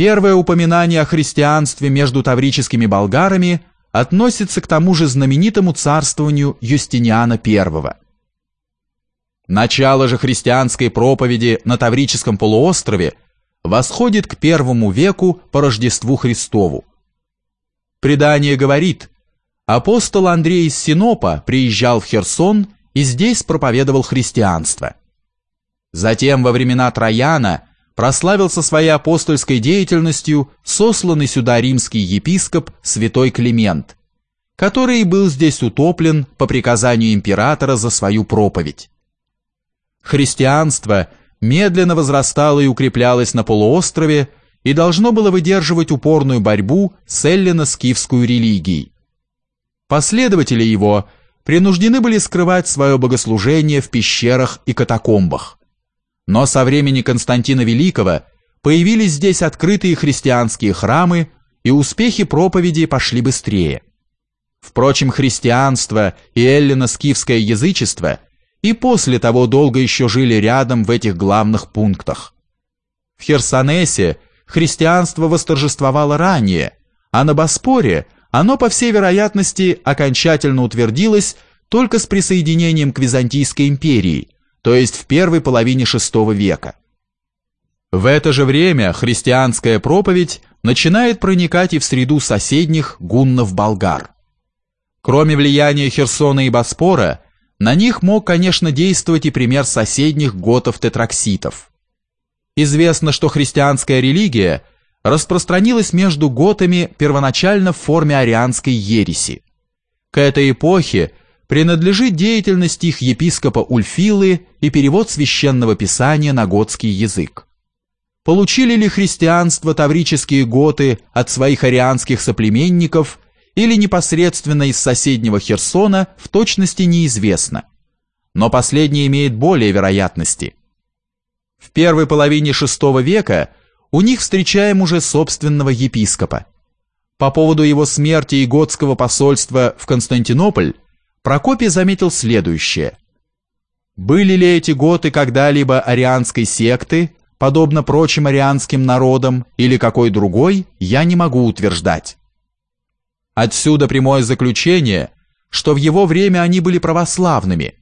Первое упоминание о христианстве между таврическими болгарами относится к тому же знаменитому царствованию Юстиниана I. Начало же христианской проповеди на Таврическом полуострове восходит к первому веку по Рождеству Христову. Предание говорит, апостол Андрей из Синопа приезжал в Херсон и здесь проповедовал христианство. Затем во времена Трояна прославился своей апостольской деятельностью сосланный сюда римский епископ святой Климент, который был здесь утоплен по приказанию императора за свою проповедь. Христианство медленно возрастало и укреплялось на полуострове и должно было выдерживать упорную борьбу с эллино-скифскую религией. Последователи его принуждены были скрывать свое богослужение в пещерах и катакомбах. Но со времени Константина Великого появились здесь открытые христианские храмы, и успехи проповеди пошли быстрее. Впрочем, христианство и эллино-скифское язычество и после того долго еще жили рядом в этих главных пунктах. В Херсонесе христианство восторжествовало ранее, а на Боспоре оно, по всей вероятности, окончательно утвердилось только с присоединением к Византийской империи – то есть в первой половине VI века. В это же время христианская проповедь начинает проникать и в среду соседних гуннов-болгар. Кроме влияния Херсона и Боспора, на них мог, конечно, действовать и пример соседних готов-тетракситов. Известно, что христианская религия распространилась между готами первоначально в форме арианской ереси. К этой эпохе принадлежит деятельность их епископа Ульфилы и перевод священного писания на готский язык. Получили ли христианство таврические готы от своих арианских соплеменников или непосредственно из соседнего Херсона, в точности неизвестно. Но последнее имеет более вероятности. В первой половине VI века у них встречаем уже собственного епископа. По поводу его смерти и готского посольства в Константинополь Прокопий заметил следующее. Были ли эти готы когда-либо арианской секты, подобно прочим арианским народам, или какой другой, я не могу утверждать. Отсюда прямое заключение, что в его время они были православными,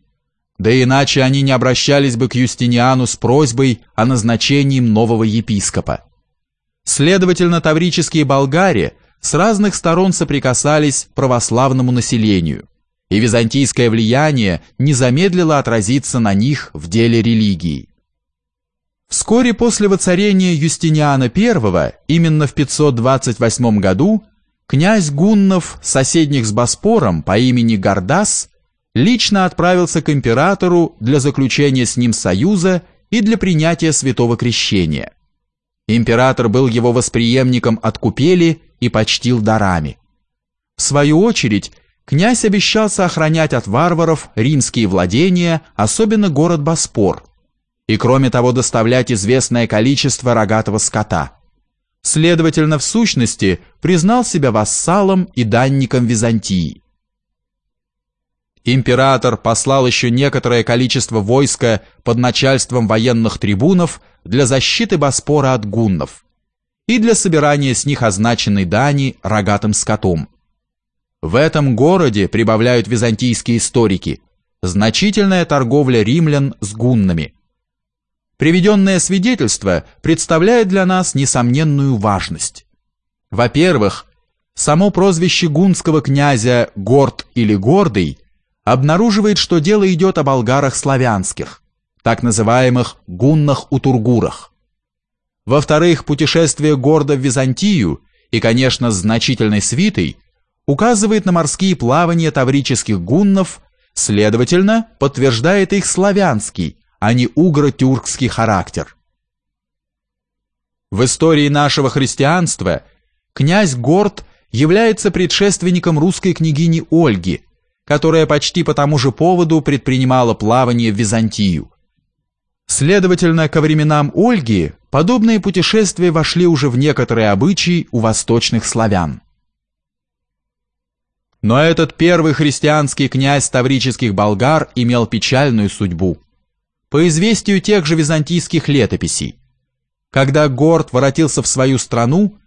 да иначе они не обращались бы к Юстиниану с просьбой о назначении нового епископа. Следовательно, таврические болгари с разных сторон соприкасались православному населению – и византийское влияние не замедлило отразиться на них в деле религии. Вскоре после воцарения Юстиниана I, именно в 528 году, князь Гуннов, соседних с Боспором по имени Гардас, лично отправился к императору для заключения с ним союза и для принятия святого крещения. Император был его восприемником от купели и почтил дарами. В свою очередь, князь обещался охранять от варваров римские владения, особенно город Боспор, и кроме того доставлять известное количество рогатого скота. Следовательно, в сущности, признал себя вассалом и данником Византии. Император послал еще некоторое количество войска под начальством военных трибунов для защиты Боспора от гуннов и для собирания с них означенной дани рогатым скотом. В этом городе, прибавляют византийские историки, значительная торговля римлян с гуннами. Приведенное свидетельство представляет для нас несомненную важность. Во-первых, само прозвище гунского князя Горд или Гордый обнаруживает, что дело идет о болгарах славянских, так называемых гуннах-утургурах. Во-вторых, путешествие Горда в Византию и, конечно, с значительной свитой – указывает на морские плавания таврических гуннов, следовательно, подтверждает их славянский, а не угро-тюркский характер. В истории нашего христианства князь Горд является предшественником русской княгини Ольги, которая почти по тому же поводу предпринимала плавание в Византию. Следовательно, ко временам Ольги подобные путешествия вошли уже в некоторые обычаи у восточных славян. Но этот первый христианский князь таврических болгар имел печальную судьбу. По известию тех же византийских летописей, Когда Горд воротился в свою страну,